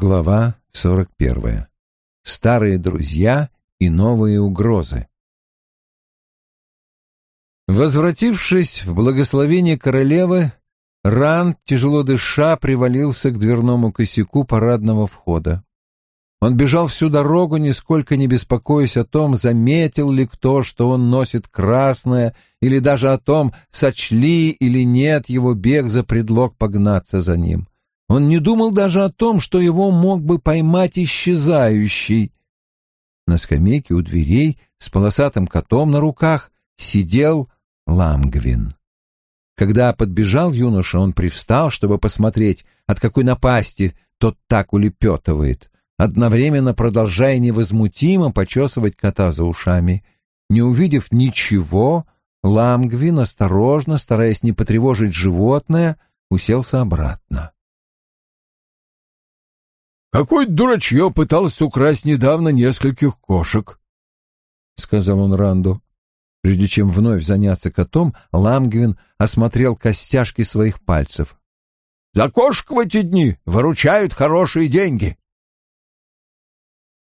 Глава 41. Старые друзья и новые угрозы. Возвратившись в благословение королевы, Ран, тяжело дыша, привалился к дверному косяку парадного входа. Он бежал всю дорогу, нисколько не беспокоясь о том, заметил ли кто, что он носит красное, или даже о том, сочли или нет его бег за предлог погнаться за ним. Он не думал даже о том, что его мог бы поймать исчезающий. На скамейке у дверей с полосатым котом на руках сидел Ламгвин. Когда подбежал юноша, он привстал, чтобы посмотреть, от какой напасти тот так улепетывает, одновременно продолжая невозмутимо почесывать кота за ушами. Не увидев ничего, Ламгвин, осторожно, стараясь не потревожить животное, уселся обратно. Какой дурачье пытался украсть недавно нескольких кошек, — сказал он Ранду. Прежде чем вновь заняться котом, Ламгвин осмотрел костяшки своих пальцев. «За кошек в эти дни выручают хорошие деньги!»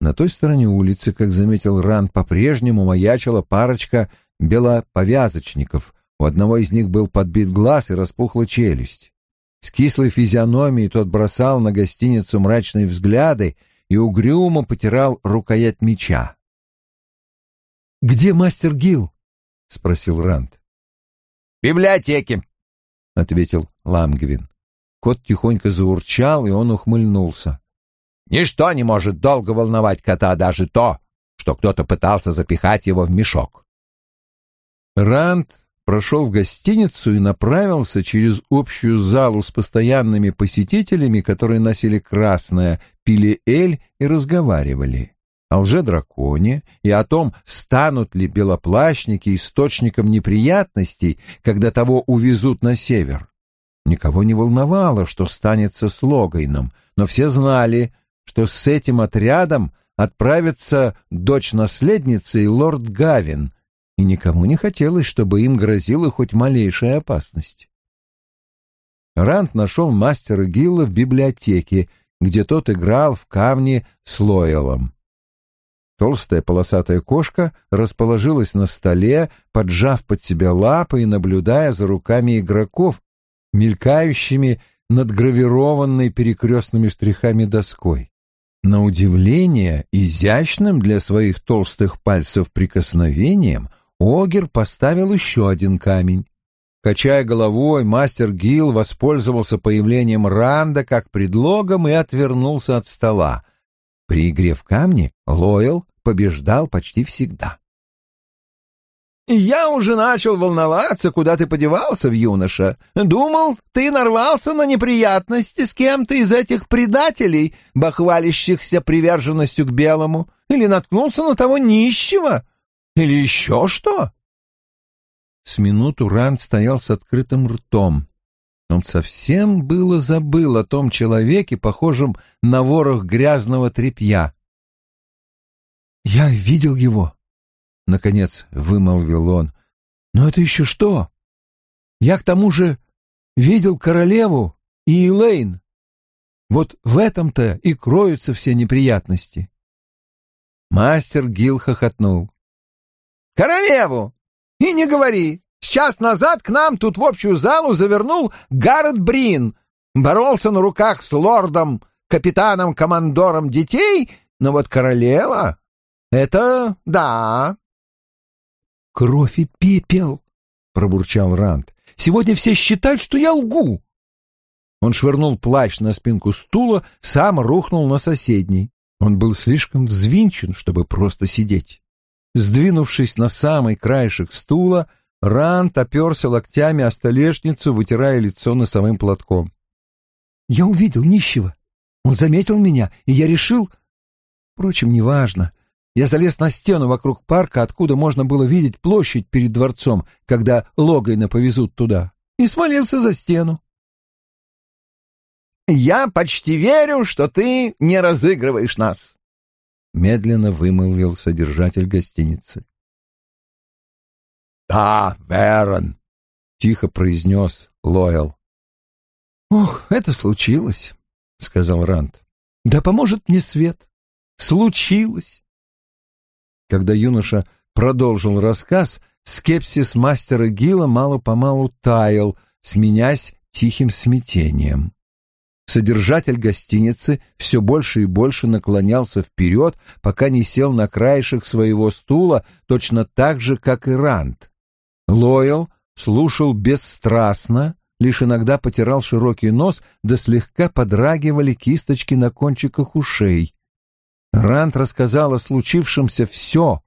На той стороне улицы, как заметил Ранд, по-прежнему маячила парочка белоповязочников. У одного из них был подбит глаз и распухла челюсть. С кислой физиономией тот бросал на гостиницу мрачные взгляды и угрюмо потирал рукоять меча. «Где мастер Гил? спросил Ранд. «В библиотеке», — ответил Ламгвин. Кот тихонько заурчал, и он ухмыльнулся. «Ничто не может долго волновать кота, даже то, что кто-то пытался запихать его в мешок». Ранд прошел в гостиницу и направился через общую залу с постоянными посетителями, которые носили красное, пили эль и разговаривали о лже-драконе и о том, станут ли белоплащники источником неприятностей, когда того увезут на север. Никого не волновало, что станется с Логайном, но все знали, что с этим отрядом отправится дочь наследницы и лорд Гавин — и никому не хотелось, чтобы им грозила хоть малейшая опасность. Рант нашел мастера Гилла в библиотеке, где тот играл в камни с Лойлом. Толстая полосатая кошка расположилась на столе, поджав под себя лапы и наблюдая за руками игроков, мелькающими над гравированной перекрестными штрихами доской. На удивление, изящным для своих толстых пальцев прикосновением — Огер поставил еще один камень. Качая головой, мастер Гил воспользовался появлением Ранда как предлогом и отвернулся от стола. При игре в камни Лойл побеждал почти всегда. «Я уже начал волноваться, куда ты подевался, в юноша. Думал, ты нарвался на неприятности с кем-то из этих предателей, бахвалящихся приверженностью к белому, или наткнулся на того нищего, или еще что?» С минуту Ранд стоял с открытым ртом. Он совсем было забыл о том человеке, похожем на ворох грязного тряпья. «Я видел его», — наконец вымолвил он. «Но это еще что? Я к тому же видел королеву и Элейн. Вот в этом-то и кроются все неприятности». Мастер Гил хохотнул. Королеву! И не говори. Час назад к нам тут в общую залу завернул Гаррет Брин. Боролся на руках с лордом, капитаном-командором детей, но вот королева — это да. «Кровь и пепел!» — пробурчал Ранд. «Сегодня все считают, что я лгу!» Он швырнул плащ на спинку стула, сам рухнул на соседний. Он был слишком взвинчен, чтобы просто сидеть. Сдвинувшись на самый краешек стула, Рант оперся локтями о столешницу, вытирая лицо носовым платком. «Я увидел нищего. Он заметил меня, и я решил... Впрочем, неважно. Я залез на стену вокруг парка, откуда можно было видеть площадь перед дворцом, когда Логайна повезут туда, и свалился за стену. «Я почти верю, что ты не разыгрываешь нас», — медленно вымолвил содержатель гостиницы. «Да, Верон», — тихо произнес Лойл. «Ох, это случилось», — сказал Рант. Да поможет мне свет. Случилось. Когда юноша продолжил рассказ, скепсис мастера Гила мало-помалу таял, сменясь тихим смятением. Содержатель гостиницы все больше и больше наклонялся вперед, пока не сел на краешек своего стула, точно так же, как и Рант. Лойл слушал бесстрастно, лишь иногда потирал широкий нос, да слегка подрагивали кисточки на кончиках ушей. Рант рассказал о случившемся все,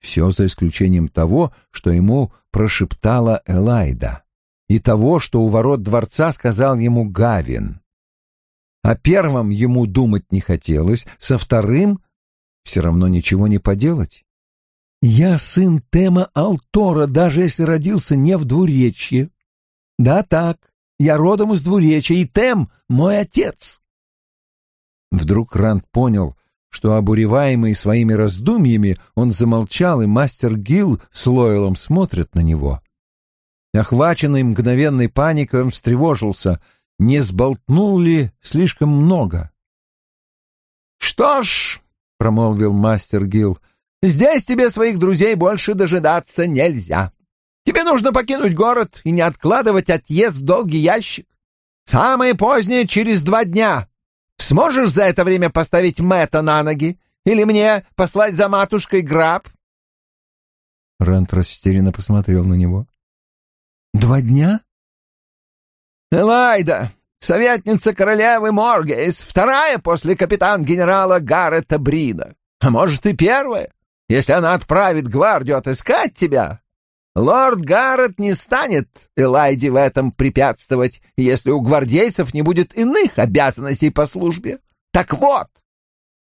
все за исключением того, что ему прошептала Элайда и того, что у ворот дворца сказал ему Гавин. О первом ему думать не хотелось, со вторым все равно ничего не поделать. Я сын Тема Алтора, даже если родился не в двуречье. Да так, я родом из двуречья, и Тем — мой отец. Вдруг Ранд понял, что, обуреваемый своими раздумьями, он замолчал, и мастер Гил с Лойлом смотрят на него. Охваченный мгновенной паникой, он встревожился, не сболтнул ли слишком много. «Что ж», — промолвил мастер Гил, — «здесь тебе своих друзей больше дожидаться нельзя. Тебе нужно покинуть город и не откладывать отъезд в долгий ящик. Самое позднее через два дня. Сможешь за это время поставить Мэтта на ноги? Или мне послать за матушкой граб?» Рент растерянно посмотрел на него. Два дня? Элайда, советница королевы Моргейс, вторая после капитан-генерала Гаррета Брина. А может, и первая, если она отправит гвардию отыскать тебя. Лорд Гаррет не станет Элайде в этом препятствовать, если у гвардейцев не будет иных обязанностей по службе. Так вот,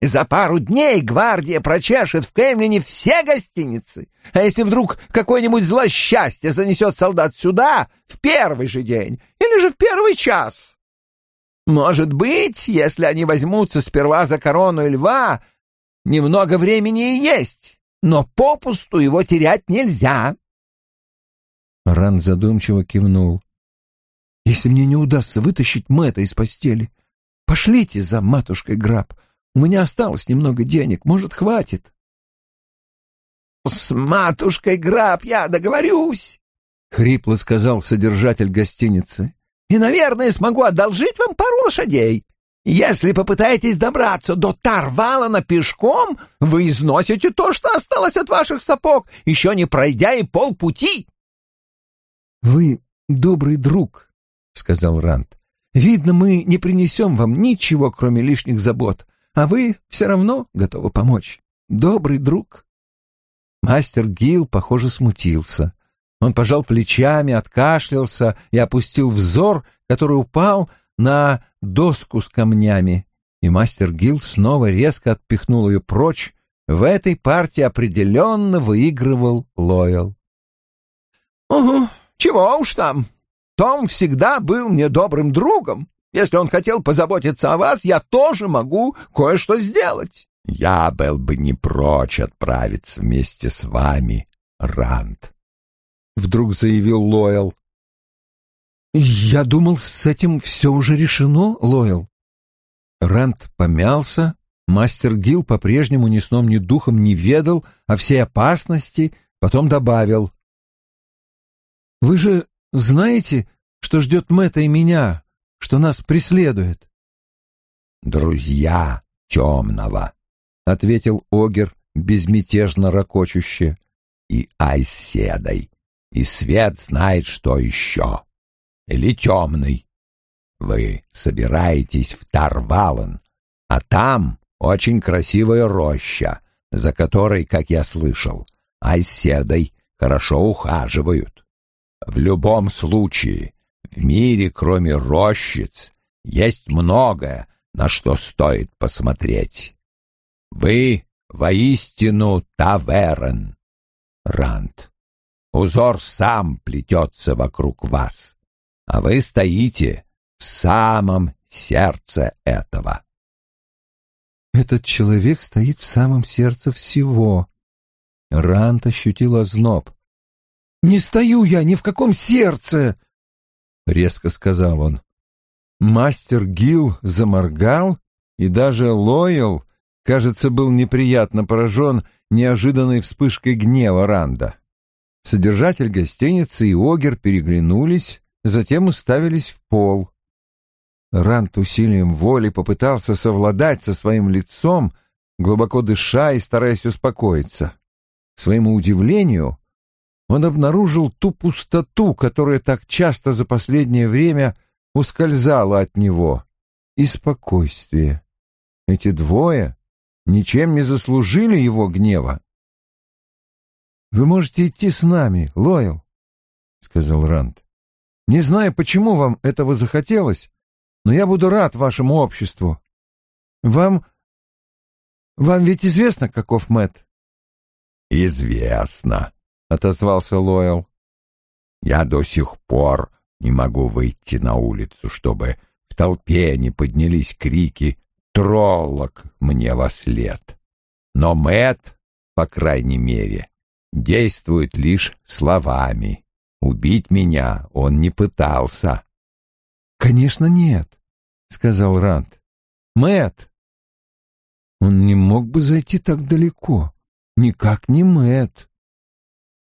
за пару дней гвардия прочешет в Кемлине все гостиницы. А если вдруг какое-нибудь злосчастье занесет солдат сюда в первый же день или же в первый час? Может быть, если они возьмутся сперва за корону льва, немного времени и есть, но попусту его терять нельзя. Ран задумчиво кивнул. Если мне не удастся вытащить Мэтта из постели, пошлите за матушкой Граб. У меня осталось немного денег, может, хватит. «С матушкой Граб я договорюсь», — хрипло сказал содержатель гостиницы. «И, наверное, смогу одолжить вам пару лошадей. Если попытаетесь добраться до Тарвалана пешком, вы износите то, что осталось от ваших сапог, еще не пройдя и полпути». «Вы добрый друг», — сказал Ранд. «Видно, мы не принесем вам ничего, кроме лишних забот а вы все равно готовы помочь. Добрый друг. Мастер Гил, похоже, смутился. Он пожал плечами, откашлялся и опустил взор, который упал на доску с камнями. И мастер Гил снова резко отпихнул ее прочь. В этой партии определенно выигрывал Лойл. «Угу, чего уж там. Том всегда был мне добрым другом. Если он хотел позаботиться о вас, я тоже могу кое-что сделать. Я был бы не прочь отправиться вместе с вами, Ранд. Вдруг заявил Лойл. Я думал, с этим все уже решено, Лойл. Ранд помялся. Мастер Гил по-прежнему ни сном, ни духом не ведал о всей опасности, потом добавил. «Вы же знаете, что ждет Мэтта и меня что нас преследует. «Друзья темного», — ответил Огер безмятежно ракочуще, — «и Айседой, и свет знает, что еще. Или темный. Вы собираетесь в Тарвалан, а там очень красивая роща, за которой, как я слышал, Айседой хорошо ухаживают. В любом случае, в мире, кроме рощиц, есть многое, на что стоит посмотреть. Вы воистину таверн, Ранд. Узор сам плетется вокруг вас, а вы стоите в самом сердце этого. Этот человек стоит в самом сердце всего. Рант ощутил озноб. «Не стою я ни в каком сердце!» — резко сказал он. Мастер Гил заморгал и даже Лойл, кажется, был неприятно поражен неожиданной вспышкой гнева Ранда. Содержатель гостиницы и Огер переглянулись, затем уставились в пол. Ранд усилием воли попытался совладать со своим лицом, глубоко дыша и стараясь успокоиться. К своему удивлению, он обнаружил ту пустоту, которая так часто за последнее время ускользала от него, и спокойствие. Эти двое ничем не заслужили его гнева. «Вы можете идти с нами, Лойл», — сказал Ранд. «Не знаю, почему вам этого захотелось, но я буду рад вашему обществу. Вам... вам ведь известно, каков Мэт? «Известно», — отозвался Лойл. «Я до сих пор не могу выйти на улицу, чтобы в толпе не поднялись крики «Троллок мне во след!» Но Мэт, по крайней мере, действует лишь словами. Убить меня он не пытался. «Конечно нет», — сказал Ранд. Мэт. Он не мог бы зайти так далеко. Никак не Мэт.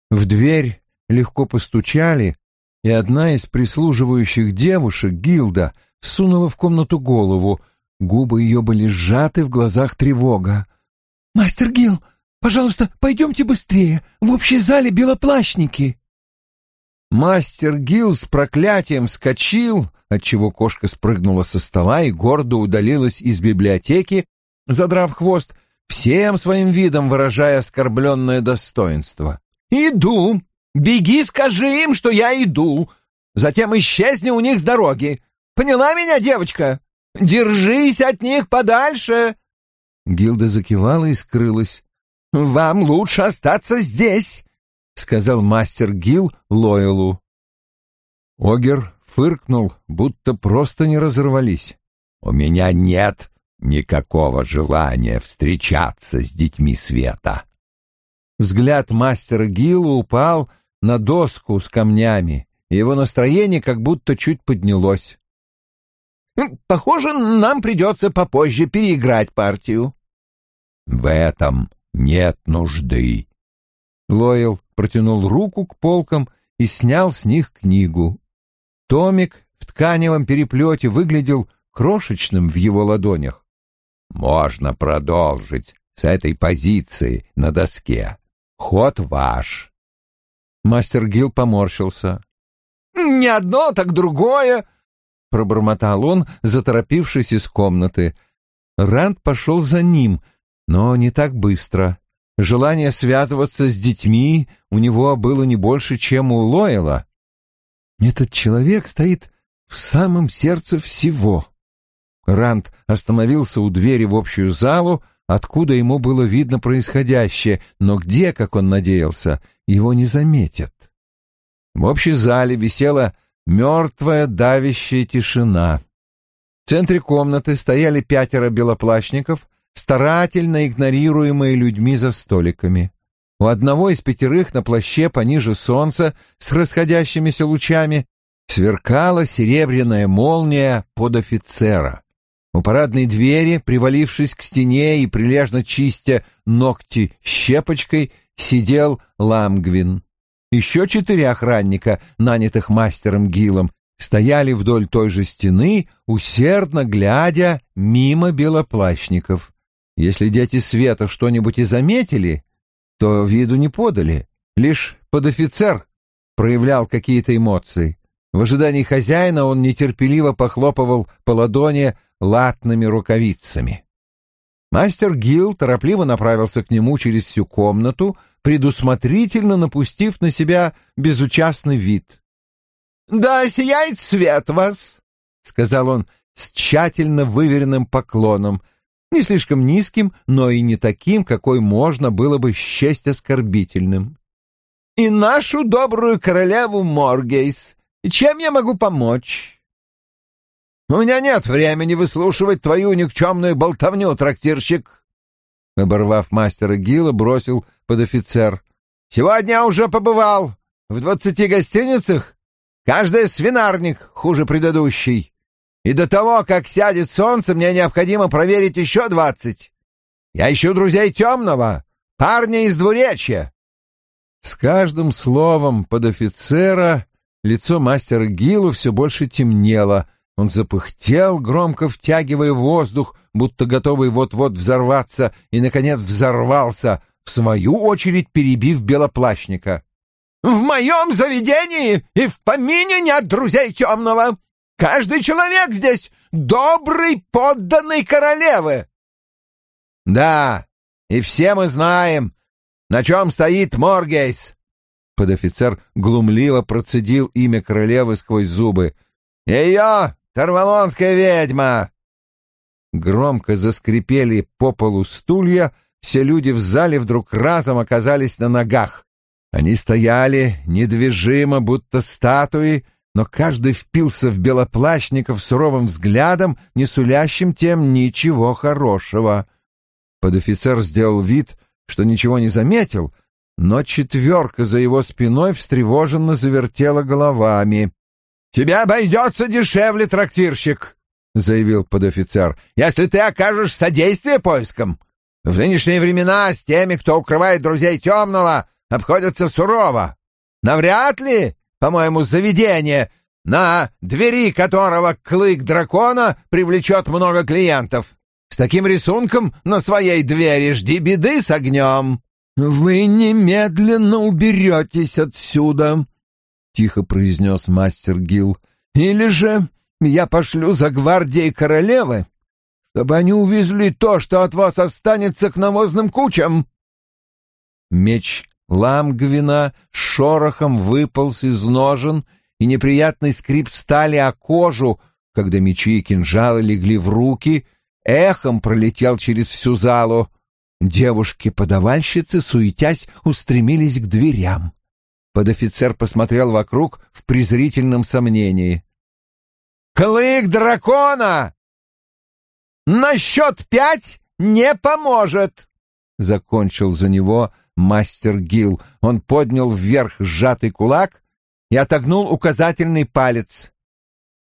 В дверь легко постучали, и одна из прислуживающих девушек, Гилда, сунула в комнату голову. Губы ее были сжаты, в глазах тревога. «Мастер Гил, пожалуйста, пойдемте быстрее. В общей зале белоплащники». Мастер Гил с проклятием вскочил, отчего кошка спрыгнула со стола и гордо удалилась из библиотеки, задрав хвост, всем своим видом выражая оскорбленное достоинство. «Иду! Беги, скажи им, что я иду! Затем исчезни у них с дороги! Поняла меня, девочка? Держись от них подальше!» Гилда закивала и скрылась. «Вам лучше остаться здесь!» — сказал мастер Гил Лойлу. Огер фыркнул, будто просто не разорвались. «У меня нет никакого желания встречаться с детьми света». Взгляд мастера Гилла упал на доску с камнями, и его настроение как будто чуть поднялось. «Похоже, нам придется попозже переиграть партию». «В этом нет нужды». Лойл протянул руку к полкам и снял с них книгу. Томик в тканевом переплете выглядел крошечным в его ладонях. «Можно продолжить с этой позиции на доске. Ход ваш». Мастер Гил поморщился. «Не одно, так другое!» — пробормотал он, заторопившись из комнаты. Ранд пошел за ним, но не так быстро. Желание связываться с детьми у него было не больше, чем у Лойла. Этот человек стоит в самом сердце всего. Ранд остановился у двери в общую залу, откуда ему было видно происходящее, но где, как он надеялся, его не заметят. В общей зале висела мертвая давящая тишина. В центре комнаты стояли пятеро белоплащников, старательно игнорируемые людьми за столиками. У одного из пятерых на плаще пониже солнца с расходящимися лучами сверкала серебряная молния под офицера. У парадной двери, привалившись к стене и прилежно чистя ногти щепочкой, сидел Ламгвин. Еще четыре охранника, нанятых мастером Гилом, стояли вдоль той же стены, усердно глядя мимо белоплащников. Если дети Света что-нибудь и заметили, то виду не подали. Лишь подофицер проявлял какие-то эмоции. В ожидании хозяина он нетерпеливо похлопывал по ладони латными рукавицами. Мастер Гил торопливо направился к нему через всю комнату, предусмотрительно напустив на себя безучастный вид. «Да сияет свет вас!» — сказал он с тщательно выверенным поклоном, не слишком низким, но и не таким, какой можно было бы счесть оскорбительным. «И нашу добрую королеву Моргейс. Чем я могу помочь?» «У меня нет времени выслушивать твою никчемную болтовню, трактирщик!» Оборвав мастера Гила, бросил под офицер. «Сегодня уже побывал в двадцати гостиницах. Каждая свинарник хуже предыдущей. И до того, как сядет солнце, мне необходимо проверить еще двадцать. Я ищу друзей темного, парня из двуречья. С каждым словом под офицера лицо мастера Гилу все больше темнело. Он запыхтел, громко втягивая воздух, будто готовый вот-вот взорваться, и, наконец, взорвался, в свою очередь перебив белоплащника. «В моем заведении и в помине нет друзей темного. Каждый человек здесь добрый подданный королевы». «Да, и все мы знаем, на чем стоит Моргейс!» Подофицер глумливо процедил имя королевы сквозь зубы. «Ее Тарвалонская ведьма!» Громко заскрипели по полу стулья, все люди в зале вдруг разом оказались на ногах. Они стояли недвижимо, будто статуи, но каждый впился в белоплащников суровым взглядом, не сулящим тем ничего хорошего. Подофицер сделал вид, что ничего не заметил, но четверка за его спиной встревоженно завертела головами. «Тебя обойдется дешевле, трактирщик!» — заявил подофицер, — «если ты окажешь содействие поискам. В нынешние времена с теми, кто укрывает друзей темного, обходятся сурово. Навряд ли, по-моему, заведение, на двери которого клык дракона привлечет много клиентов. С таким рисунком на своей двери жди беды с огнем. «Вы немедленно уберетесь отсюда», — тихо произнес мастер Гил. «Или же я пошлю за гвардией королевы, чтобы они увезли то, что от вас останется к навозным кучам». Меч Ламгвина шорохом выполз из ножен, и неприятный скрип стали о кожу, когда мечи и кинжалы легли в руки — эхом пролетел через всю залу. Девушки-подавальщицы, суетясь, устремились к дверям. Подофицер посмотрел вокруг в презрительном сомнении. «Клык дракона! На счет пять не поможет!» Закончил за него мастер Гил. Он поднял вверх сжатый кулак и отогнул указательный палец.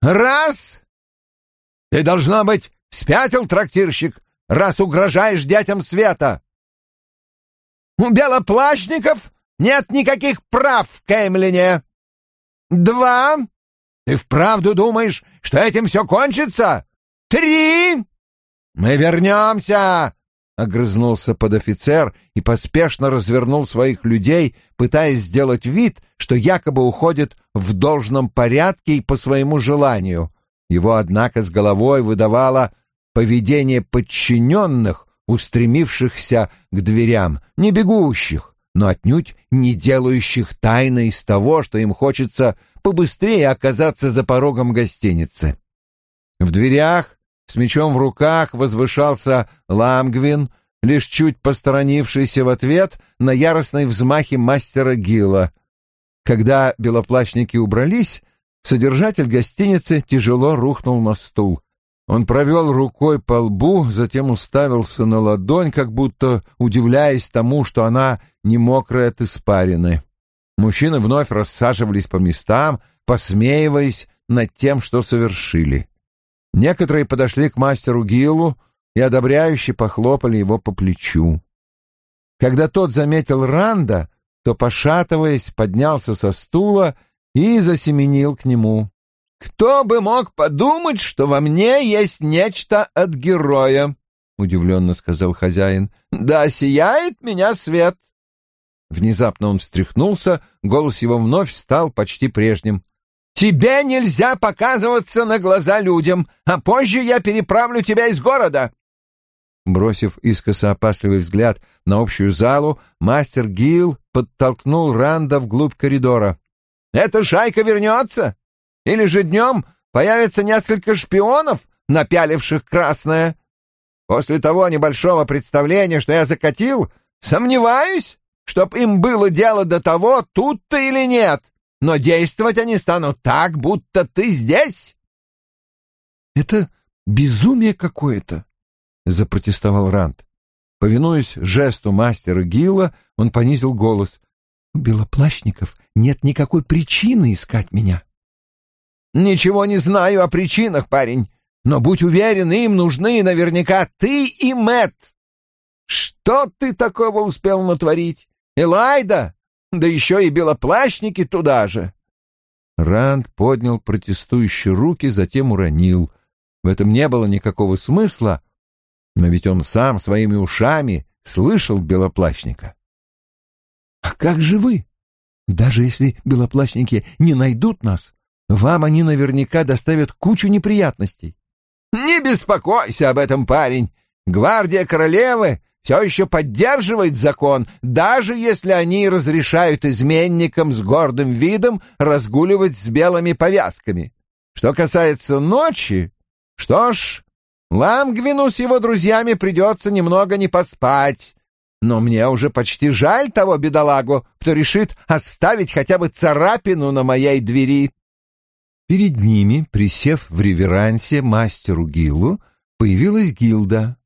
«Раз! Ты должна быть Спятил трактирщик, раз угрожаешь детям света. У белоплащников нет никаких прав в Кеймлине. Два. Ты вправду думаешь, что этим все кончится? Три. Мы вернемся, — огрызнулся подофицер и поспешно развернул своих людей, пытаясь сделать вид, что якобы уходит в должном порядке и по своему желанию. Его, однако, с головой выдавало поведение подчиненных, устремившихся к дверям, не бегущих, но отнюдь не делающих тайны из того, что им хочется побыстрее оказаться за порогом гостиницы. В дверях, с мечом в руках, возвышался Ламгвин, лишь чуть посторонившийся в ответ на яростные взмахи мастера Гилла. Когда белоплащники убрались, Содержатель гостиницы тяжело рухнул на стул. Он провел рукой по лбу, затем уставился на ладонь, как будто удивляясь тому, что она не мокрая от испарины. Мужчины вновь рассаживались по местам, посмеиваясь над тем, что совершили. Некоторые подошли к мастеру Гиллу и одобряюще похлопали его по плечу. Когда тот заметил Ранда, то, пошатываясь, поднялся со стула и засеменил к нему. «Кто бы мог подумать, что во мне есть нечто от героя?» — удивленно сказал хозяин. «Да сияет меня свет!» Внезапно он встряхнулся, голос его вновь стал почти прежним. «Тебе нельзя показываться на глаза людям, а позже я переправлю тебя из города!» Бросив искоса опасливый взгляд на общую залу, мастер Гил подтолкнул Ранда вглубь коридора. Эта шайка вернется? Или же днем появится несколько шпионов, напяливших красное? После того небольшого представления, что я закатил, сомневаюсь, чтоб им было дело до того, тут ты или нет, но действовать они станут так, будто ты здесь. Это безумие какое-то, запротестовал Ранд. Повинуясь жесту мастера Гила, он понизил голос. У белоплащников нет никакой причины искать меня. Ничего не знаю о причинах, парень, но будь уверен, им нужны наверняка ты и Мэт. Что ты такого успел натворить? Элайда? Да еще и белоплащники туда же. Ранд поднял протестующие руки, затем уронил. В этом не было никакого смысла, но ведь он сам своими ушами слышал белоплащника. «А как же вы? Даже если белоплащники не найдут нас, вам они наверняка доставят кучу неприятностей». «Не беспокойся об этом, парень. Гвардия королевы все еще поддерживает закон, даже если они разрешают изменникам с гордым видом разгуливать с белыми повязками. Что касается ночи, что ж, Ламгвину с его друзьями придется немного не поспать, но мне уже почти жаль того бедолагу, кто решит оставить хотя бы царапину на моей двери. Перед ними, присев в реверансе мастеру Гилу, появилась Гилда.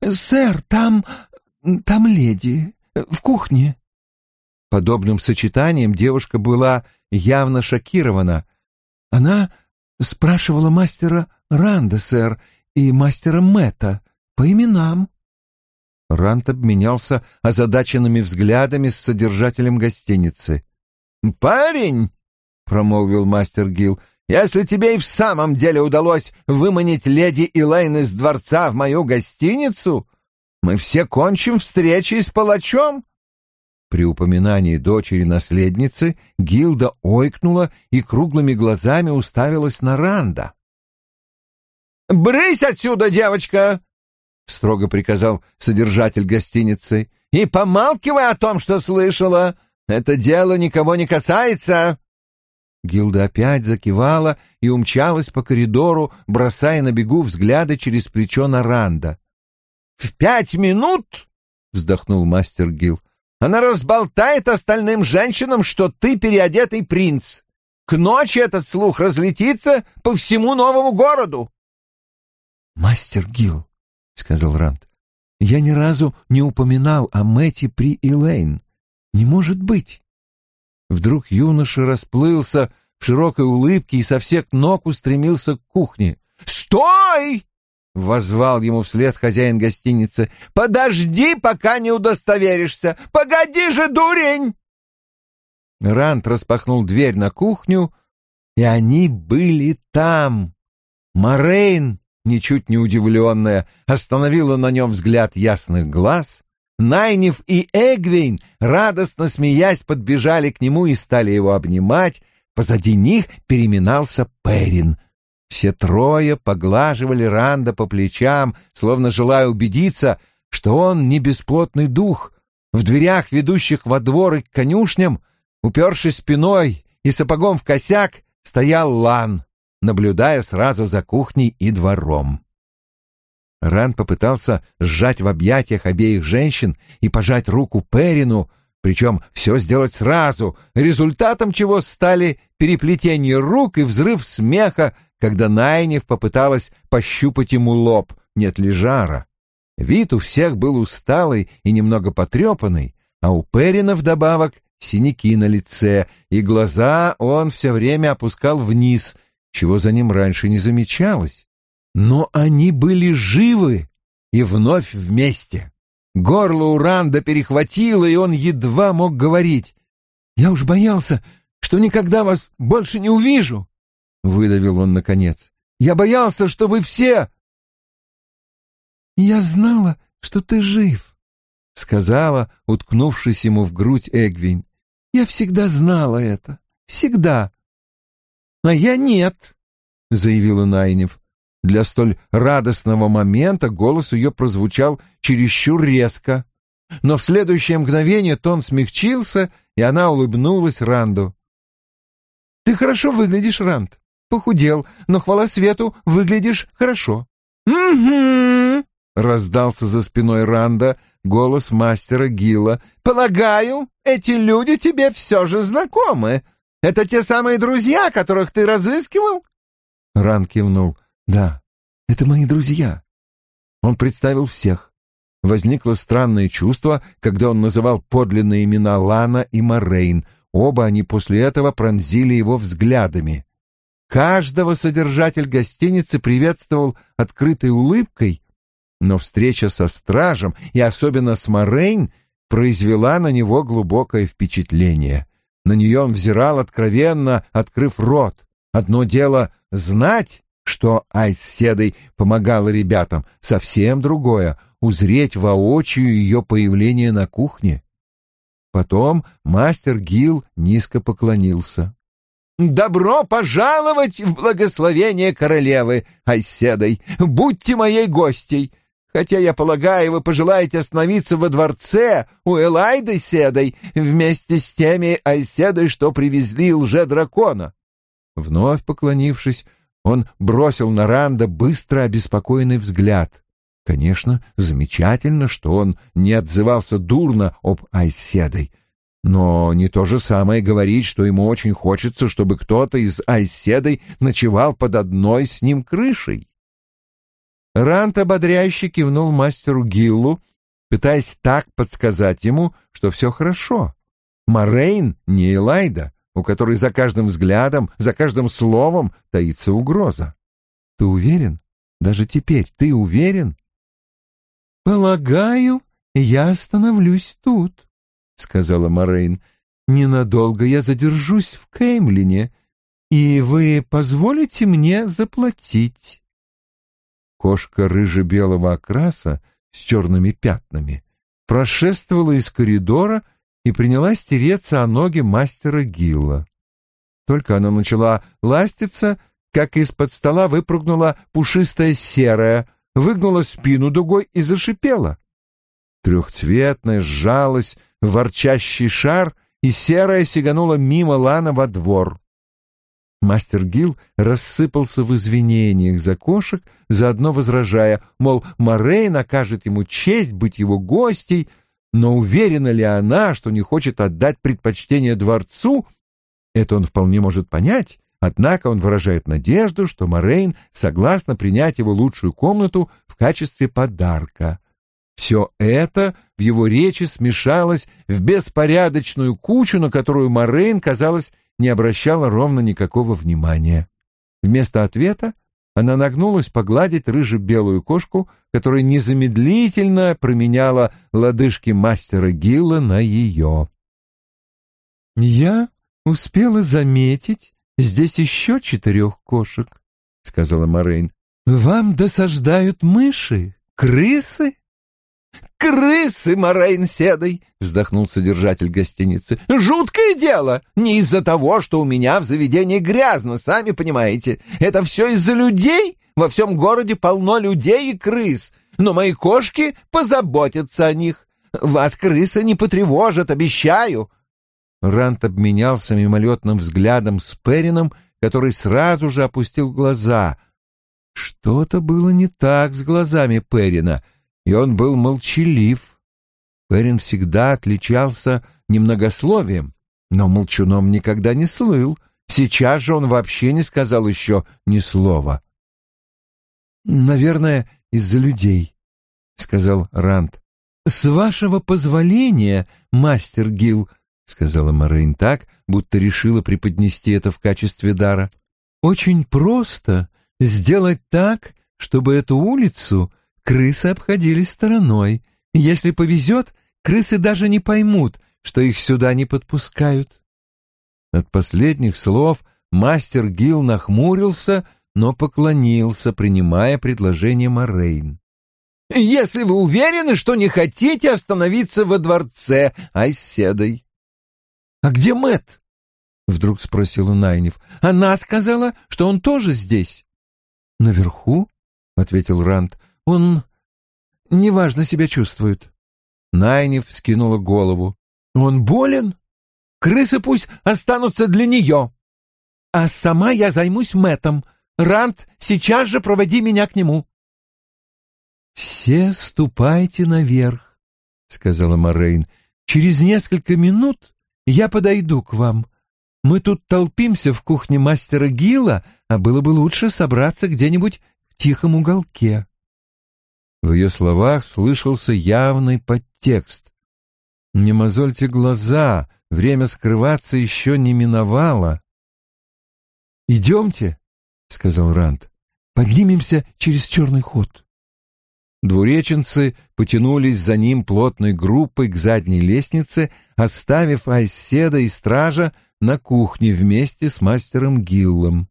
«Сэр, там... там леди. В кухне». Подобным сочетанием девушка была явно шокирована. Она спрашивала мастера Ранда, сэр, и мастера Мэтта по именам. Ранд обменялся озадаченными взглядами с содержателем гостиницы. «Парень!» — промолвил мастер Гил. «Если тебе и в самом деле удалось выманить леди Элейн из дворца в мою гостиницу, мы все кончим встречей с палачом». При упоминании дочери-наследницы Гилда ойкнула и круглыми глазами уставилась на Ранда. «Брысь отсюда, девочка!» — строго приказал содержатель гостиницы. «И помалкивай о том, что слышала. Это дело никого не касается». Гилда опять закивала и умчалась по коридору, бросая на бегу взгляды через плечо на Ранда. «В пять минут?» — вздохнул мастер Гил. «Она разболтает остальным женщинам, что ты переодетый принц. К ночи этот слух разлетится по всему новому городу». «Мастер Гил», — сказал Ранд, — «я ни разу не упоминал о Мэти при Элейн. Не может быть». Вдруг юноша расплылся в широкой улыбке и со всех ног устремился к кухне. «Стой!» — воззвал ему вслед хозяин гостиницы. «Подожди, пока не удостоверишься! Погоди же, дурень!» Рант распахнул дверь на кухню, и они были там. Морейн ничуть не удивленная, остановила на нем взгляд ясных глаз. Найнев и Эгвейн, радостно смеясь, подбежали к нему и стали его обнимать. Позади них переминался Перин. Все трое поглаживали Ранда по плечам, словно желая убедиться, что он не бесплотный дух. В дверях, ведущих во двор и к конюшням, упершись спиной и сапогом в косяк, стоял Лан наблюдая сразу за кухней и двором. Ран попытался сжать в объятиях обеих женщин и пожать руку Перину, причем все сделать сразу, результатом чего стали переплетение рук и взрыв смеха, когда Найнев попыталась пощупать ему лоб, нет ли жара. Вид у всех был усталый и немного потрепанный, а у Перина вдобавок синяки на лице, и глаза он все время опускал вниз, чего за ним раньше не замечалось. Но они были живы и вновь вместе. Горло Уранда перехватило, и он едва мог говорить. «Я уж боялся, что никогда вас больше не увижу», — выдавил он наконец. «Я боялся, что вы все...» «Я знала, что ты жив», — сказала, уткнувшись ему в грудь Эгвин. «Я всегда знала это. Всегда. «А я нет», — заявила Найнев. Для столь радостного момента голос ее прозвучал чересчур резко. Но в следующее мгновение тон смягчился, и она улыбнулась Ранду. «Ты хорошо выглядишь, Ранд. Похудел, но, хвала свету, выглядишь хорошо». «Угу», — раздался за спиной Ранда голос мастера Гила. «Полагаю, эти люди тебе все же знакомы. Это те самые друзья, которых ты разыскивал?» Ран кивнул. «Да, это мои друзья». Он представил всех. Возникло странное чувство, когда он называл подлинные имена Лана и Морейн. Оба они после этого пронзили его взглядами. Каждого содержатель гостиницы приветствовал открытой улыбкой, но встреча со стражем и особенно с Морейн произвела на него глубокое впечатление. На нее он взирал откровенно, открыв рот. Одно дело знать, что Айс Седой помогала ребятам, совсем другое — узреть воочию ее появление на кухне. Потом мастер Гил низко поклонился. «Добро пожаловать в благословение королевы, Айседой! Будьте моей гостей! Хотя, я полагаю, вы пожелаете остановиться во дворце у Элайды Седой вместе с теми Айседой, что привезли лже-дракона». Вновь поклонившись, он бросил на Ранда быстро обеспокоенный взгляд. Конечно, замечательно, что он не отзывался дурно об Айседой, но не то же самое говорить, что ему очень хочется, чтобы кто-то из Айседой ночевал под одной с ним крышей. Рант ободряюще кивнул мастеру Гиллу, пытаясь так подсказать ему, что все хорошо. Морейн не Элайда, у которой за каждым взглядом, за каждым словом таится угроза. Ты уверен? Даже теперь ты уверен? Полагаю, я остановлюсь тут, сказала Морейн. Ненадолго я задержусь в Кеймлине, и вы позволите мне заплатить. Кошка рыже-белого окраса с черными пятнами прошествовала из коридора и принялась тереться о ноги мастера Гилла. Только она начала ластиться, как из-под стола выпрыгнула пушистая серая, выгнула спину дугой и зашипела. Трехцветная сжалась в ворчащий шар, и серая сиганула мимо Лана во двор. Мастер Гил рассыпался в извинениях за кошек, заодно возражая, мол, Морей накажет ему честь быть его гостей, но уверена ли она, что не хочет отдать предпочтение дворцу, это он вполне может понять, однако он выражает надежду, что Морейн согласна принять его лучшую комнату в качестве подарка. Все это в его речи смешалось в беспорядочную кучу, на которую Морейн, казалось, не обращала ровно никакого внимания. Вместо ответа она нагнулась погладить рыже-белую кошку, которая незамедлительно променяла лодыжки мастера Гилла на ее. «Я успела заметить здесь еще четырех кошек», — сказала Морейн. «Вам досаждают мыши, крысы?» «Крысы, Морейн Седой!» — вздохнул содержатель гостиницы. «Жуткое дело! Не из-за того, что у меня в заведении грязно, сами понимаете. Это все из-за людей. Во всем городе полно людей и крыс. Но мои кошки позаботятся о них. Вас крысы не потревожат, обещаю!» Рант обменялся мимолетным взглядом с Перином, который сразу же опустил глаза. Что-то было не так с глазами Перина — и он был молчалив. Перин всегда отличался немногословием, но молчуном никогда не слыл. Сейчас же он вообще не сказал еще ни слова. «Наверное, из-за людей», — сказал Ранд. «С вашего позволения, мастер Гил», — сказала Морейн так, будто решила преподнести это в качестве дара. «Очень просто сделать так, чтобы эту улицу крысы обходили стороной. Если повезет, крысы даже не поймут, что их сюда не подпускают. От последних слов мастер Гил нахмурился, но поклонился, принимая предложение Морейн. «Если вы уверены, что не хотите остановиться во дворце Айседой». «А где Мэт? вдруг спросил Найнев. «Она сказала, что он тоже здесь». «Наверху?» — ответил Ранд. Он неважно себя чувствует. Найнев скинула голову. Он болен? Крысы пусть останутся для нее. А сама я займусь Мэтом. Рант, сейчас же проводи меня к нему. Все ступайте наверх, сказала Морейн. Через несколько минут я подойду к вам. Мы тут толпимся в кухне мастера Гила, а было бы лучше собраться где-нибудь в тихом уголке. В ее словах слышался явный подтекст. «Не мозольте глаза, время скрываться еще не миновало». «Идемте», сказал Ранд. «Поднимемся через черный ход». Двуреченцы потянулись за ним плотной группой к задней лестнице, оставив Айседа и стража на кухне вместе с мастером Гиллом.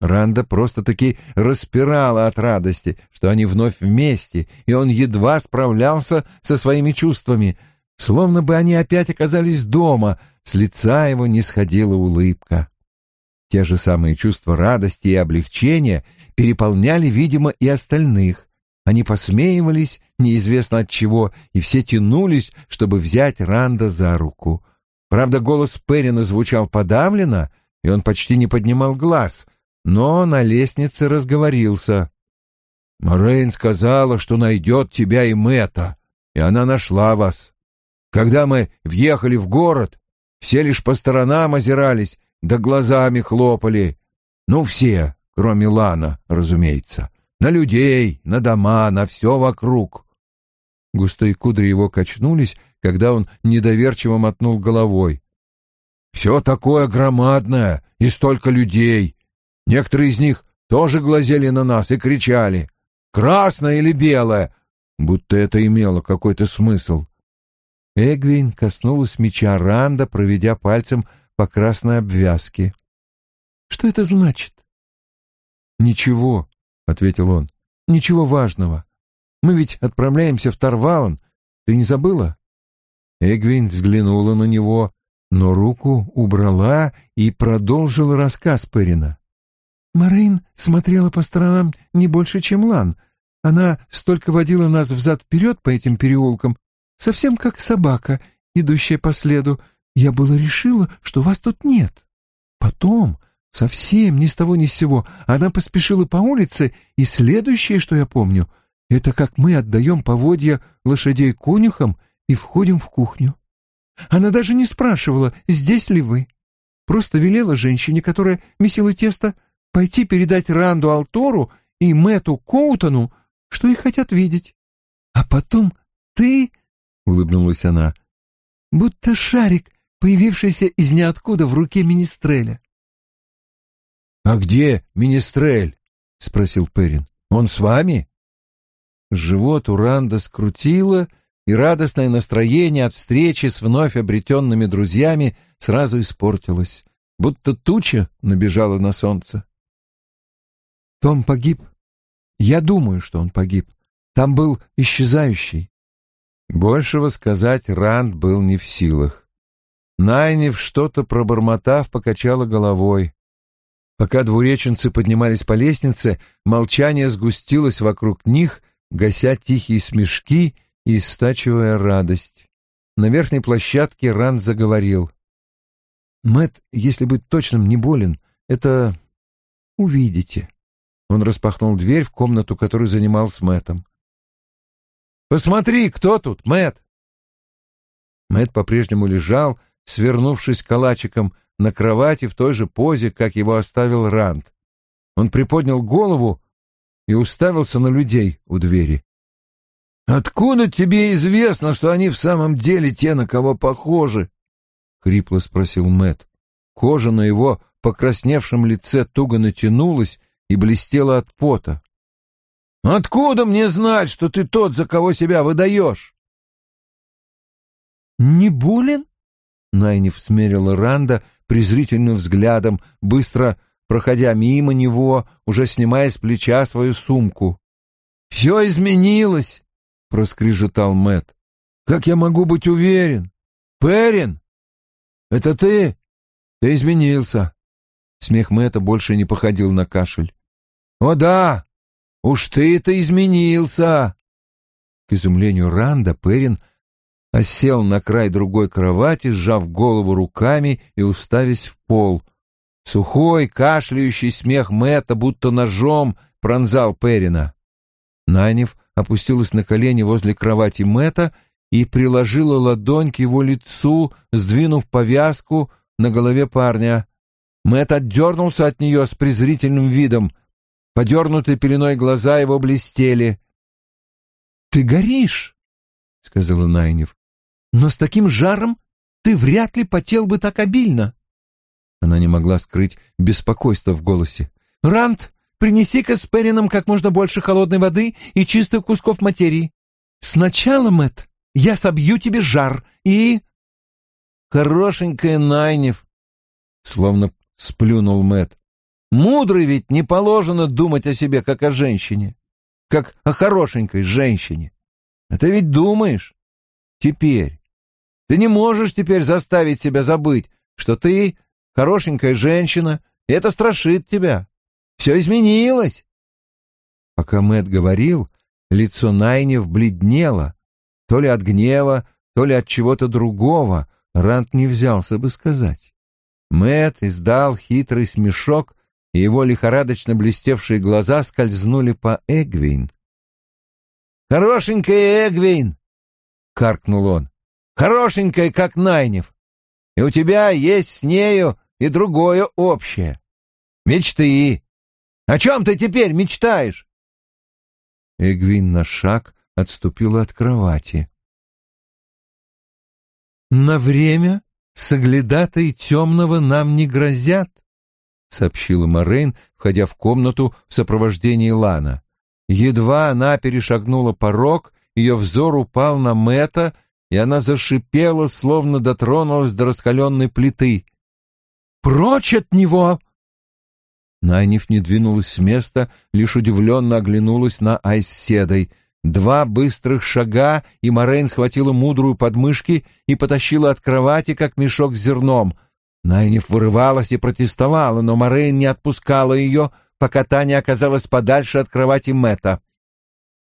Ранда просто-таки распирала от радости, что они вновь вместе, и он едва справлялся со своими чувствами, словно бы они опять оказались дома, с лица его не сходила улыбка. Те же самые чувства радости и облегчения переполняли, видимо, и остальных. Они посмеивались, неизвестно от чего, и все тянулись, чтобы взять Ранда за руку. Правда, голос Перрина звучал подавленно, и он почти не поднимал глаз, но на лестнице разговорился. «Морейн сказала, что найдет тебя и Мэтта, и она нашла вас. Когда мы въехали в город, все лишь по сторонам озирались, да глазами хлопали. Ну, все, кроме Лана, разумеется. На людей, на дома, на все вокруг. Густые кудри его качнулись, когда он недоверчиво мотнул головой. «Все такое громадное и столько людей. Некоторые из них тоже глазели на нас и кричали. «Красное или белое?» Будто это имело какой-то смысл. Эгвин коснулась меча Ранда, проведя пальцем по красной обвязке. «Что это значит?» «Ничего», — ответил он, — «ничего важного. Мы ведь отправляемся в Тарваун. Ты не забыла?» Эгвин взглянула на него, но руку убрала и продолжила рассказ Перина. «Марин смотрела по сторонам не больше, чем Лан. Она столько водила нас взад-вперед по этим переулкам, совсем как собака, идущая по следу. Я было решила, что вас тут нет. Потом, совсем ни с того ни с сего, она поспешила по улице, и следующее, что я помню, это как мы отдаем поводья лошадей конюхам и входим в кухню. Она даже не спрашивала, здесь ли вы. Просто велела женщине, которая месила тесто, пойти передать Ранду Алтору и Мэту Коутону, что их хотят видеть. А потом ты — улыбнулась она, — «будто шарик, появившийся из ниоткуда в руке Министреля». «А где Министрель?» — спросил Перин. «Он с вами?» Живот у Ранда скрутило, и радостное настроение от встречи с вновь обретенными друзьями сразу испортилось, будто туча набежала на солнце. Том погиб. Я думаю, что он погиб. Там был исчезающий. Большего сказать Ранд был не в силах. Найнев, что-то пробормотав, покачала головой. Пока двуреченцы поднимались по лестнице, молчание сгустилось вокруг них, гася тихие смешки и истачивая радость. На верхней площадке Ранд заговорил. Мэт, если быть точным, не болен. Это... увидите. Он распахнул дверь в комнату, которую занимал с Мэтом. Посмотри, кто тут, Мэт. Мэт по-прежнему лежал, свернувшись калачиком на кровати в той же позе, как его оставил Ранд. Он приподнял голову и уставился на людей у двери. «Откуда тебе известно, что они в самом деле те, на кого похожи?» — хрипло спросил Мэт. Кожа на его покрасневшем лице туго натянулась и блестела от пота. Откуда мне знать, что ты тот, за кого себя выдаешь? Не болен? Найниф смерила Ранда презрительным взглядом, быстро проходя мимо него, уже снимая с плеча свою сумку. «Все изменилось!» — проскрежетал Мэт. «Как я могу быть уверен? Перин? Это ты? Ты изменился!» Смех Мэтта больше не походил на кашель. «О да, Уж ты-то изменился!» К изумлению Ранда Перин осел на край другой кровати, сжав голову руками и уставясь в пол. Сухой, кашляющий смех Мэтта будто ножом пронзал Перина. Найнев опустилась на колени возле кровати Мэтта и приложила ладонь к его лицу, сдвинув повязку на голове парня. Мэтт отдернулся от нее с презрительным видом. Подернутые пеленой глаза его блестели. «Ты горишь», — сказала Найнев. «Но с таким жаром ты вряд ли потел бы так обильно». Она не могла скрыть беспокойство в голосе. Рант, принеси-ка с Перином как можно больше холодной воды и чистых кусков материи. Сначала, Мэтт, я собью тебе жар и...» «Хорошенькая Найнев», — словно сплюнул Мэтт. «Мудрый ведь не положено думать о себе как о женщине, как о хорошенькой женщине. А ты ведь думаешь? Теперь. Ты не можешь теперь заставить себя забыть, что ты хорошенькая женщина, и это страшит тебя. Все изменилось. Пока Мэт говорил, лицо Найнев бледнело, то ли от гнева, то ли от чего-то другого, Рант не взялся бы сказать. Мэт издал хитрый смешок, и его лихорадочно блестевшие глаза скользнули по Эгвин. «Хорошенькая Эгвин!» — каркнул он. «Хорошенькая, как Найнев. И у тебя есть с нею и другое общее. Мечты. О чем ты теперь мечтаешь?» Эгвин на шаг отступила от кровати. «На время соглядатые темного нам не грозят», — сообщила Морейн, входя в комнату в сопровождении Лана. Едва она перешагнула порог, ее взор упал на Мэтта, и она зашипела, словно дотронулась до раскаленной плиты. «Прочь от него!» Найниф не двинулась с места, лишь удивленно оглянулась на Айсседой. Два быстрых шага, и Морейн схватила мудрую подмышки и потащила от кровати, как мешок с зерном. Найниф вырывалась и протестовала, но Морейн не отпускала ее, пока та не оказалась подальше от кровати Мэтта.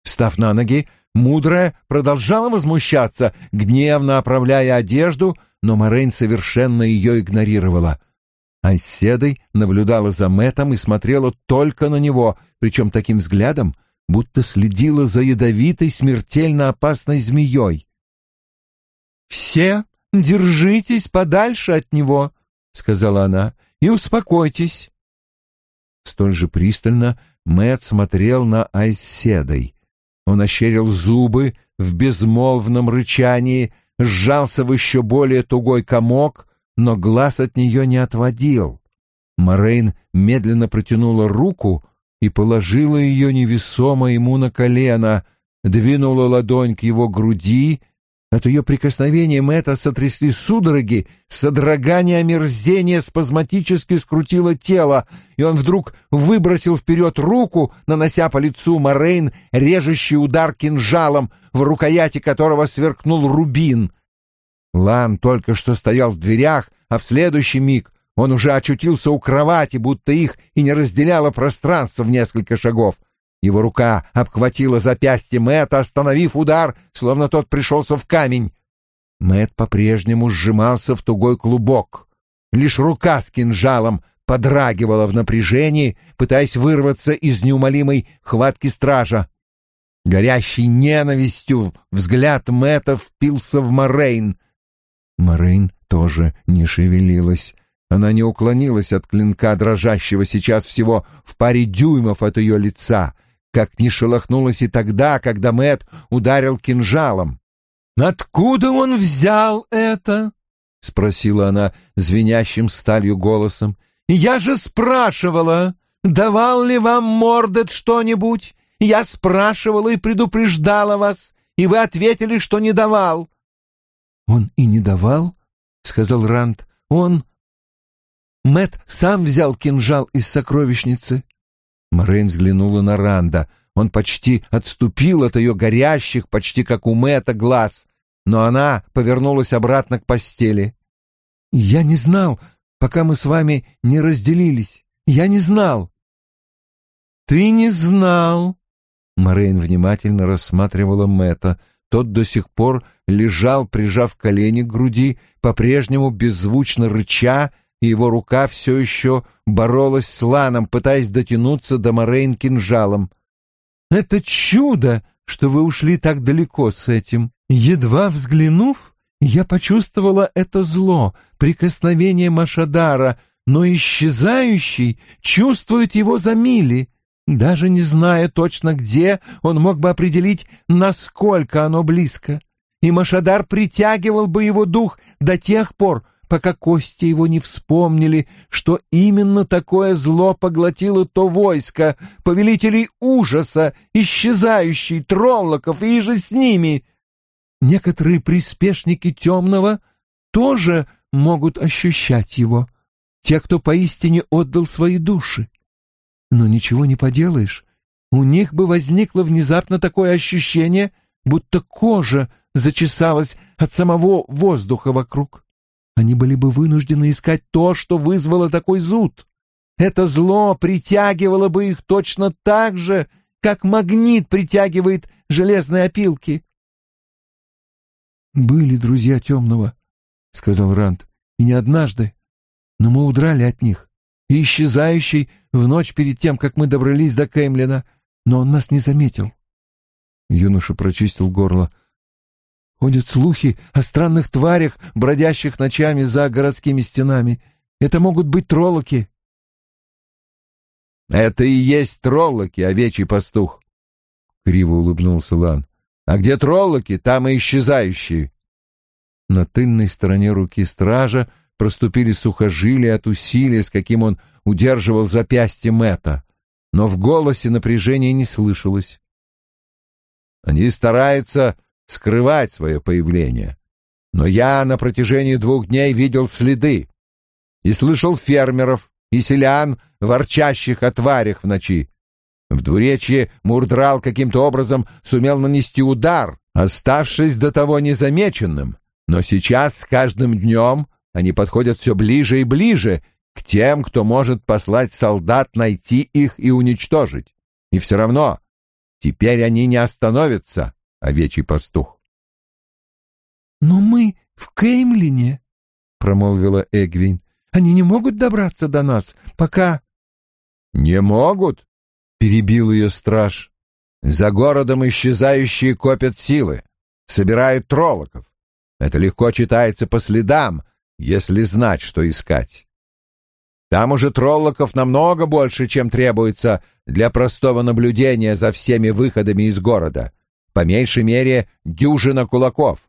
Встав на ноги, мудрая продолжала возмущаться, гневно оправляя одежду, но Морейн совершенно ее игнорировала. Айседой наблюдала за Мэттом и смотрела только на него, причем таким взглядом, будто следила за ядовитой, смертельно опасной змеей. «Все держитесь подальше от него», — сказала она, — «и успокойтесь. Столь же пристально Мэт смотрел на Айседой. Он ощерил зубы в безмолвном рычании, сжался в еще более тугой комок, но глаз от нее не отводил. Морейн медленно протянула руку и положила ее невесомо ему на колено, двинула ладонь к его груди — от ее прикосновения Мэтта сотрясли судороги, содрогание омерзения спазматически скрутило тело, и он вдруг выбросил вперед руку, нанося по лицу Морейн режущий удар кинжалом, в рукояти которого сверкнул рубин. Лан только что стоял в дверях, а в следующий миг он уже очутился у кровати, будто их и не разделяло пространство в несколько шагов. Его рука обхватила запястье Мэтта, остановив удар, словно тот пришелся в камень. Мэт по-прежнему сжимался в тугой клубок. Лишь рука с кинжалом подрагивала в напряжении, пытаясь вырваться из неумолимой хватки стража. Горящий ненавистью взгляд Мэтта впился в Морейн. Морейн тоже не шевелилась. Она не уклонилась от клинка, дрожащего сейчас всего в паре дюймов от ее лица — как не шелохнулась и тогда, когда Мэт ударил кинжалом. «Откуда он взял это?» — спросила она звенящим сталью голосом. «Я же спрашивала, давал ли вам Мордет что-нибудь? Я спрашивала и предупреждала вас, и вы ответили, что не давал». «Он и не давал?» — сказал Ранд. «Он...» Мэт сам взял кинжал из сокровищницы. Морейн взглянула на Ранда. Он почти отступил от ее горящих, почти как у Мэтта, глаз, но она повернулась обратно к постели. «Я не знал, пока мы с вами не разделились. Я не знал». «Ты не знал?» Морейн внимательно рассматривала Мэтта. Тот до сих пор лежал, прижав колени к груди, по-прежнему беззвучно рыча, и его рука все еще боролась с Ланом, пытаясь дотянуться до Морейн кинжалом. «Это чудо, что вы ушли так далеко с этим. Едва взглянув, я почувствовала это зло, прикосновение Машадара, но исчезающий чувствует его за мили. Даже не зная точно где, он мог бы определить, насколько оно близко. И Машадар притягивал бы его дух до тех пор, пока кости его не вспомнили, что именно такое зло поглотило то войско, повелителей ужаса, исчезающий, троллоков и же с ними. Некоторые приспешники темного тоже могут ощущать его, те, кто поистине отдал свои души. Но ничего не поделаешь, у них бы возникло внезапно такое ощущение, будто кожа зачесалась от самого воздуха вокруг. Они были бы вынуждены искать то, что вызвало такой зуд. Это зло притягивало бы их точно так же, как магнит притягивает железные опилки. «Были друзья темного», — сказал Ранд, — «и не однажды, но мы удрали от них, и исчезающий в ночь перед тем, как мы добрались до Кемлина, но он нас не заметил». Юноша прочистил горло. Ходят слухи о странных тварях, бродящих ночами за городскими стенами. Это могут быть троллоки. Это и есть троллоки, овечий пастух. Криво улыбнулся Лан. А где троллоки, там и исчезающие. На тыльной стороне руки стража проступили сухожилия от усилия, с каким он удерживал запястье Мэтта, но в голосе напряжения не слышалось. Они стараются скрывать свое появление. Но я на протяжении двух дней видел следы и слышал фермеров и селян, ворчащих о тварях в ночи. В двуречье Мурдрал каким-то образом сумел нанести удар, оставшись до того незамеченным, но сейчас с каждым днем они подходят все ближе и ближе к тем, кто может послать солдат найти их и уничтожить. И все равно теперь они не остановятся, овечий пастух. «Но мы в Кеймлине», — промолвила Эгвин. «Они не могут добраться до нас, пока...» «Не могут», — перебил ее страж. «За городом исчезающие копят силы, собирают троллоков. Это легко читается по следам, если знать, что искать. Там уже троллоков намного больше, чем требуется для простого наблюдения за всеми выходами из города по меньшей мере дюжина кулаков.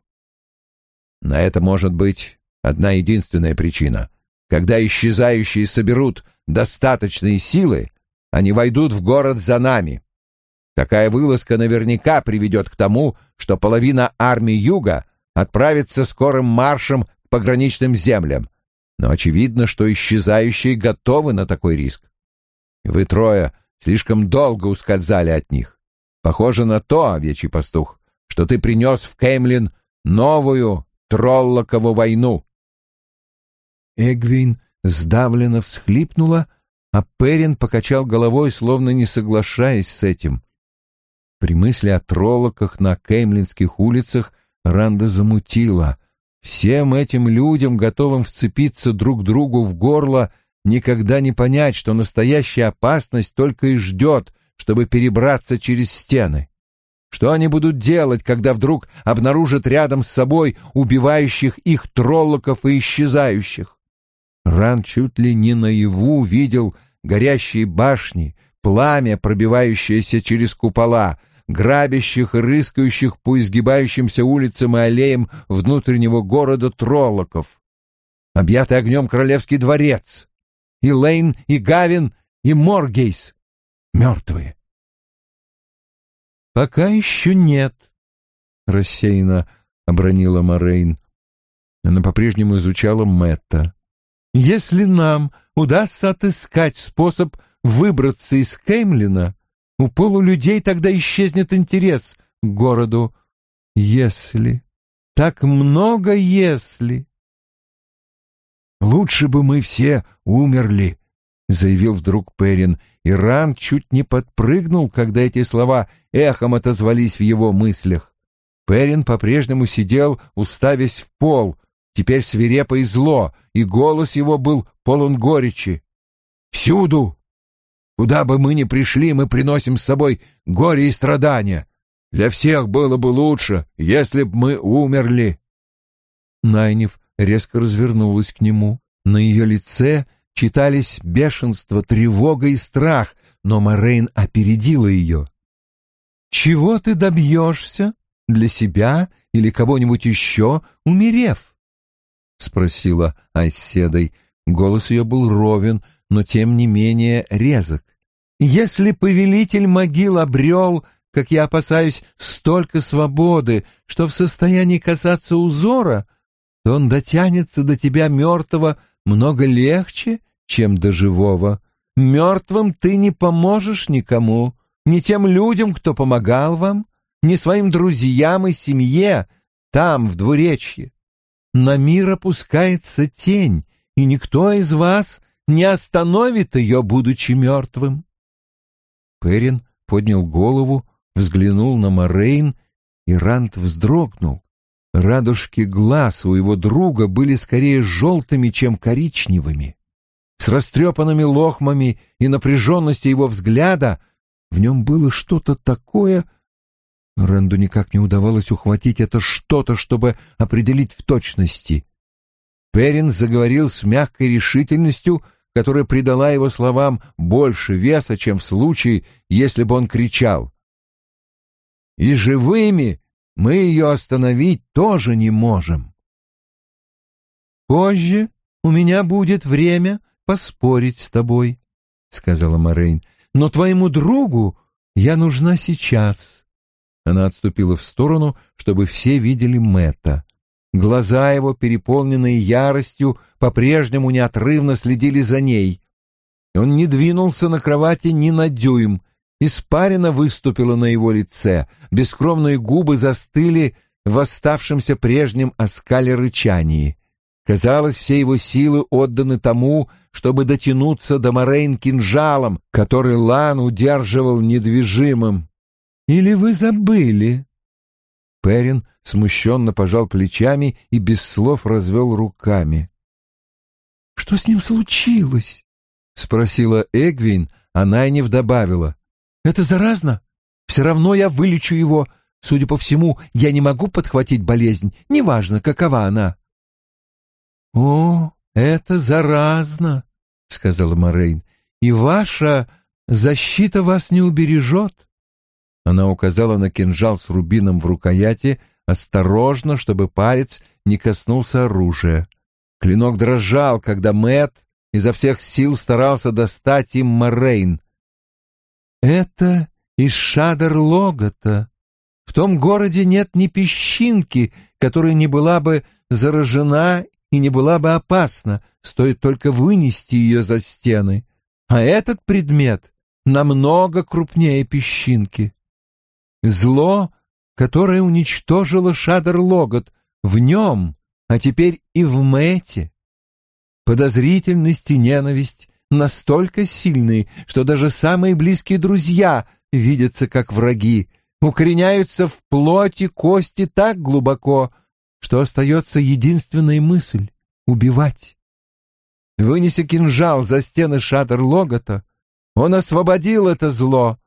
На это может быть одна единственная причина. Когда исчезающие соберут достаточные силы, они войдут в город за нами. Такая вылазка наверняка приведет к тому, что половина армии Юга отправится скорым маршем к пограничным землям. Но очевидно, что исчезающие готовы на такой риск. Вы трое слишком долго ускользали от них. Похоже на то, овечий пастух, что ты принес в Кеймлин новую троллокову войну. Эгвин сдавленно всхлипнула, а Перин покачал головой, словно не соглашаясь с этим. При мысли о троллоках на кеймлинских улицах Ранда замутила. Всем этим людям, готовым вцепиться друг другу в горло, никогда не понять, что настоящая опасность только и ждет, чтобы перебраться через стены? Что они будут делать, когда вдруг обнаружат рядом с собой убивающих их троллоков и исчезающих? Ран чуть ли не наяву видел горящие башни, пламя, пробивающееся через купола, грабящих и рыскающих по изгибающимся улицам и аллеям внутреннего города троллоков. Объятый огнем королевский дворец. И Лейн, и Гавин, и Моргейс мертвые. «Пока еще нет», — рассеянно обронила Морейн. Она по-прежнему изучала Мэтта. «Если нам удастся отыскать способ выбраться из Кеймлина, у полулюдей тогда исчезнет интерес к городу. Если... Так много если...» «Лучше бы мы все умерли», — заявил вдруг Перин, и Ран чуть не подпрыгнул, когда эти слова эхом отозвались в его мыслях. Перин по-прежнему сидел, уставясь в пол, теперь свирепо и зло, и голос его был полон горечи. «Всюду! Куда бы мы ни пришли, мы приносим с собой горе и страдания. Для всех было бы лучше, если б мы умерли». Найнев резко развернулась к нему. На ее лице читались бешенство, тревога и страх, но Морейн опередила ее. «Чего ты добьешься? Для себя или кого-нибудь еще, умерев? — спросила Айседой. Голос ее был ровен, но тем не менее резок. «Если повелитель могил обрел, как я опасаюсь, столько свободы, что в состоянии касаться узора, то он дотянется до тебя мертвого много легче, чем до живого. Мертвым ты не поможешь никому, ни тем людям, кто помогал вам, ни своим друзьям и семье там, в двуречье. На мир опускается тень, и никто из вас не остановит ее, будучи мертвым. Перин поднял голову, взглянул на Морейн, и Рант вздрогнул. Радужки глаз у его друга были скорее желтыми, чем коричневыми. С растрепанными лохмами и напряженностью его взгляда в нем было что-то такое... Ренду никак не удавалось ухватить это что-то, чтобы определить в точности. Перин заговорил с мягкой решительностью, которая придала его словам больше веса, чем в случае, если бы он кричал. «И живыми мы ее остановить тоже не можем». «Позже у меня будет время поспорить с тобой», — сказала Морейн, — «но твоему другу я нужна сейчас». Она отступила в сторону, чтобы все видели Мэтта. Глаза его, переполненные яростью, по-прежнему неотрывно следили за ней. Он не двинулся на кровати ни на дюйм. Испарина выступила на его лице, бескровные губы застыли в оставшемся прежнем оскале рычании. Казалось, все его силы отданы тому, чтобы дотянуться до Морейн кинжалом, который Лан удерживал недвижимым. «Или вы забыли?» Перин смущенно пожал плечами и без слов развел руками. «Что с ним случилось?» — спросила Эгвин, а Найнев добавила. «Это заразно? Все равно я вылечу его. Судя по всему, я не могу подхватить болезнь, неважно, какова она». «О, это заразно», — сказала Морейн, — «и ваша защита вас не убережет». Она указала на кинжал с рубином в рукояти, осторожно, чтобы палец не коснулся оружия. Клинок дрожал, когда Мэт изо всех сил старался достать им Морейн. «Это из Шадер-Логота. В том городе нет ни песчинки, которая не была бы заражена и не была бы опасна, стоит только вынести ее за стены. А этот предмет намного крупнее песчинки. Зло которое уничтожило Шадер-Логот в нем, а теперь и в Мэте. Подозрительность и ненависть настолько сильны, что даже самые близкие друзья видятся как враги, укореняются в плоти кости так глубоко, что остается единственная мысль — убивать. Вынеся кинжал за стены Шатер-Логота, он освободил это зло.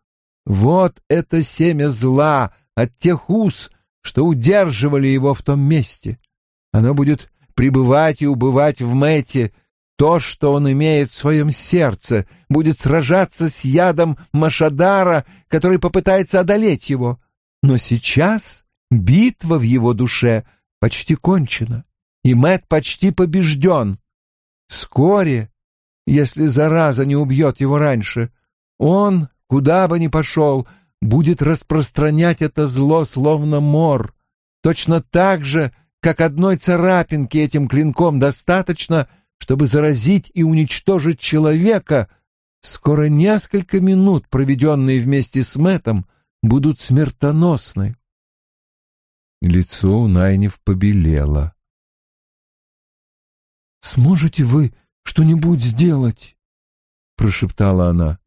Вот это семя зла, от тех уз, что удерживали его в том месте. Оно будет пребывать и убывать в Мэте, то, что он имеет в своем сердце, будет сражаться с ядом Машадара, который попытается одолеть его. Но сейчас битва в его душе почти кончена, и Мэт почти побежден. Вскоре, если зараза не убьет его раньше, он, куда бы ни пошел, будет распространять это зло словно мор, точно так же, как одной царапинки этим клинком достаточно, чтобы заразить и уничтожить человека, скоро несколько минут, проведенные вместе с Мэтом, будут смертоносны. Лицо у Найнев побелело. «Сможете вы что-нибудь сделать?» — прошептала она.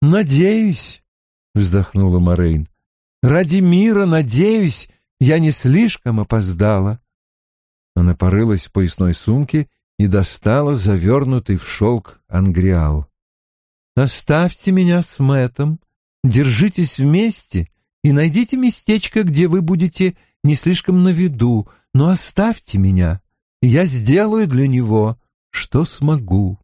«Надеюсь», — вздохнула Морейн. «Ради мира, надеюсь, я не слишком опоздала». Она порылась в поясной сумке и достала завернутый в шелк ангриал. «Оставьте меня с Мэтом, держитесь вместе и найдите местечко, где вы будете не слишком на виду, но оставьте меня, я сделаю для него, что смогу».